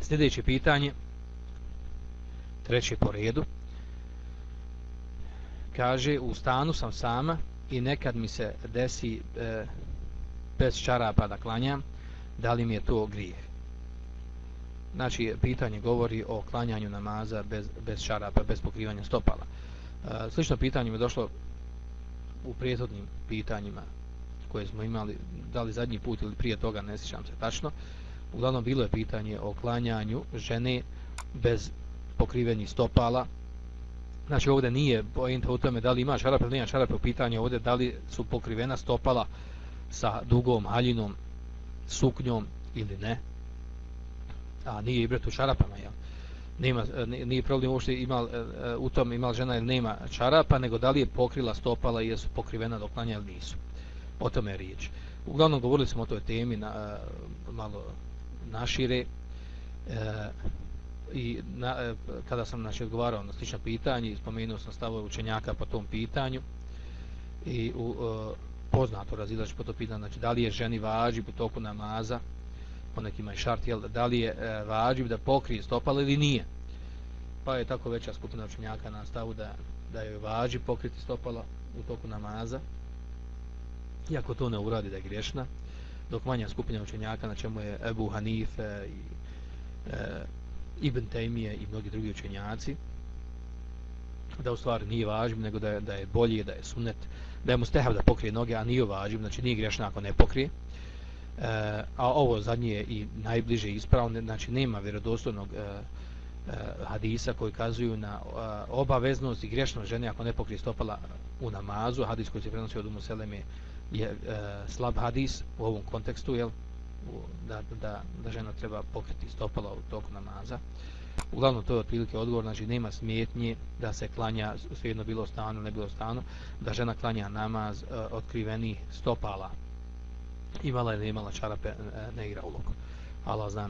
Sljedeće pitanje, treće po redu, kaže u stanu sam sama i nekad mi se desi e, bez čarapa da klanjam, da li mi je to grijeh? Znači, pitanje govori o klanjanju namaza bez, bez čarapa, bez pokrivanja stopala. E, slično pitanje mi je došlo u prijetodnim pitanjima koje smo imali, da li zadnji put ili prije toga, ne sjećam se tačno. Uglavnom, bilo je pitanje o klanjanju žene bez pokrivenih stopala. Znači, ovdje nije pojenta u tome da li ima čarape ili nema čarape u pitanju ovdje, da li su pokrivena stopala sa dugom haljinom, suknjom ili ne. A nije ibret u šarapama, jel? Nema, e, nije problem uopšte imal, e, e, u tom imal žena ili nema čarapa, nego da li je pokrila stopala i jesu pokrivena do klanja ili nisu. O tome je riječ. Uglavnom govorili smo o toj temi na, malo našire. E, i na, e, kada sam znači, odgovarao na slično pitanje, spomenuo sam stavove učenjaka po tom pitanju i u, e, poznato razilaž po to pitanje, znači da li je ženi vađi po toku namaza, po nekima je šart, jel, da li je e, vađi da pokrije stopala ili nije. Pa je tako veća skupina učenjaka na stavu da, da je vađi pokriti stopala u toku namaza, iako to ne uradi da je grešna, dok manja skupina učenjaka na čemu je Ebu Hanife i e, Ibn Taymije i mnogi drugi učenjaci da u stvari nije važno nego da je, da je bolje, da je sunet da je mu stehav da pokrije noge, a nije važno znači nije grešno ako ne pokrije. E, a ovo zadnje je i najbliže ispravno, znači nema vjerodostojnog e, e, hadisa koji kazuju na e, obaveznost i grešnost žene ako ne pokrije stopala u namazu, hadis koji se prenosi od Umu Seleme je e, slab hadis u ovom kontekstu, jel? da, da, da žena treba pokriti stopala u toku namaza. Uglavnom to je otprilike odgovor, znači nema smjetnje da se klanja, svejedno bilo stanu, ne bilo stanu, da žena klanja namaz e, otkriveni stopala. Imala ili imala čarape, e, ne igra ulogu. Allah zna